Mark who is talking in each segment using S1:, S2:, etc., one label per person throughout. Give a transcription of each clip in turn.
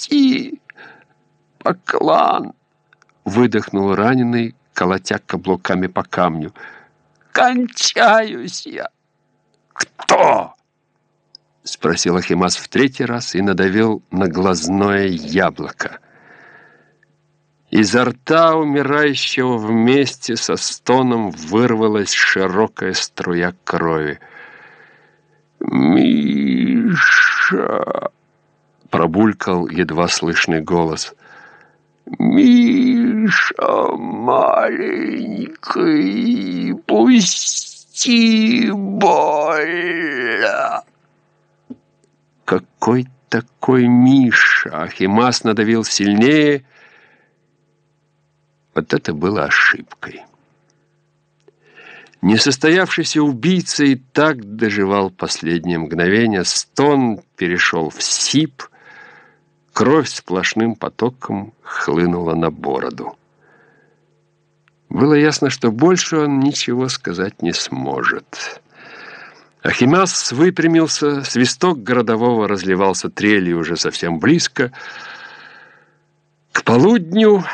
S1: Пусти! Поклан!» Выдохнул раненый, колотя каблуками по камню. «Кончаюсь я!» «Кто?» Спросил Ахимас в третий раз и надавил на глазное яблоко. Изо рта умирающего вместе со стоном вырвалась широкая струя крови. «Миша!» — пробулькал едва слышный голос. «Миша, маленький, пусти больно!» Какой такой Миша? Ахимас надавил сильнее. Вот это было ошибкой. Несостоявшийся убийца и так доживал последнее мгновение. Стон перешел в сип. Кровь сплошным потоком хлынула на бороду. Было ясно, что больше он ничего сказать не сможет. Ахимас выпрямился, свисток городового разливался трелью уже совсем близко. К полудню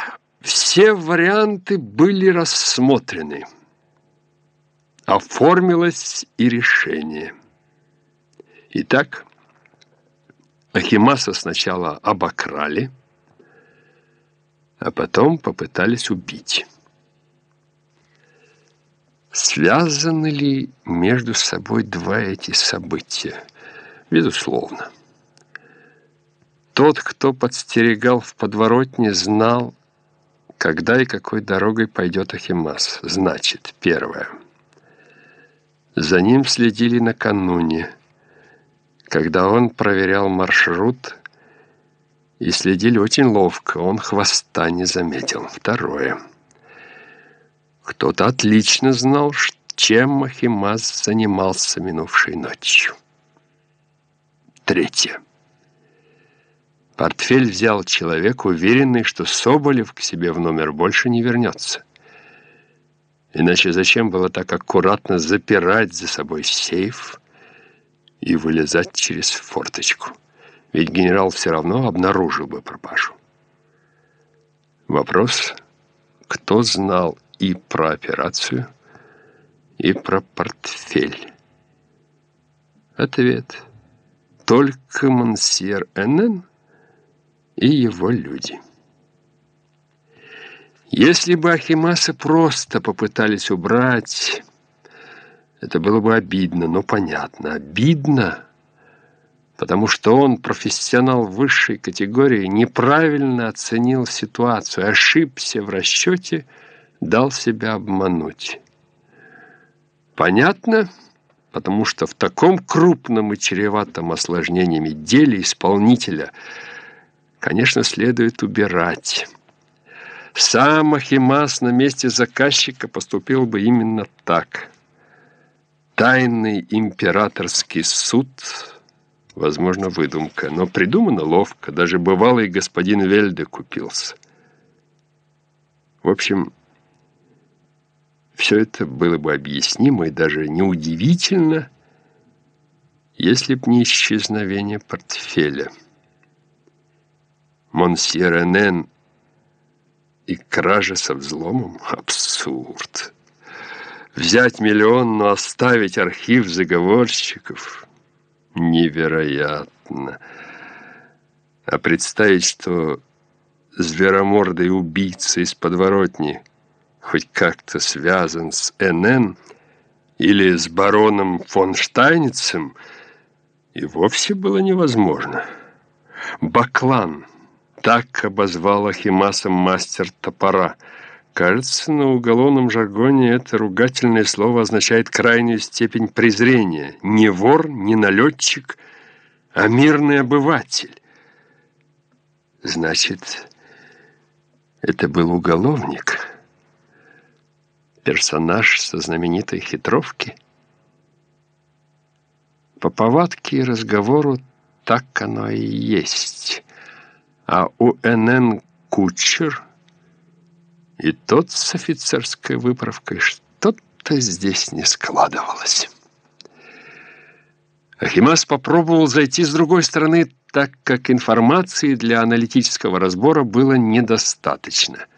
S1: все варианты были рассмотрены. Оформилось и решение. Итак, Ахимаса сначала обокрали, а потом попытались убить. Связаны ли между собой два эти события? Безусловно. Тот, кто подстерегал в подворотне, знал, когда и какой дорогой пойдет Ахимас. Значит, первое. За ним следили накануне, когда он проверял маршрут, и следили очень ловко, он хвоста не заметил. Второе. Кто-то отлично знал, чем Махимаз занимался минувшей ночью. Третье. Портфель взял человек, уверенный, что Соболев к себе в номер больше не вернется. Иначе зачем было так аккуратно запирать за собой сейф и вылезать через форточку? Ведь генерал все равно обнаружил бы пропажу. Вопрос, кто знал и про операцию, и про портфель. Ответ. Только Монсьер Эннен и его люди. Если бы Ахимаса просто попытались убрать, это было бы обидно, но понятно. Обидно, потому что он, профессионал высшей категории, неправильно оценил ситуацию, ошибся в расчете – дал себя обмануть. Понятно, потому что в таком крупном и чреватом осложнениями деле исполнителя, конечно, следует убирать. Сам Ахимас на месте заказчика поступил бы именно так. Тайный императорский суд, возможно, выдумка, но придумано ловко, даже бывалый господин Вельде купился. В общем, все это было бы объяснимо и даже неудивительно, если б не исчезновение портфеля. Монсьер Энен и кража со взломом — абсурд. Взять миллион, но оставить архив заговорщиков — невероятно. А представить, что зверомордый убийца из подворотни — хоть как-то связан с НН или с бароном фон Штайницем, и вовсе было невозможно. Баклан, так обозвал Ахимасом мастер топора. Кажется, на уголовном жаргоне это ругательное слово означает крайнюю степень презрения. Не вор, не налетчик, а мирный обыватель. Значит, это был уголовник персонаж со знаменитой хитровки? По повадке и разговору так оно и есть. А у НН кучер и тот с офицерской выправкой что-то здесь не складывалось. Ахимас попробовал зайти с другой стороны, так как информации для аналитического разбора было недостаточно –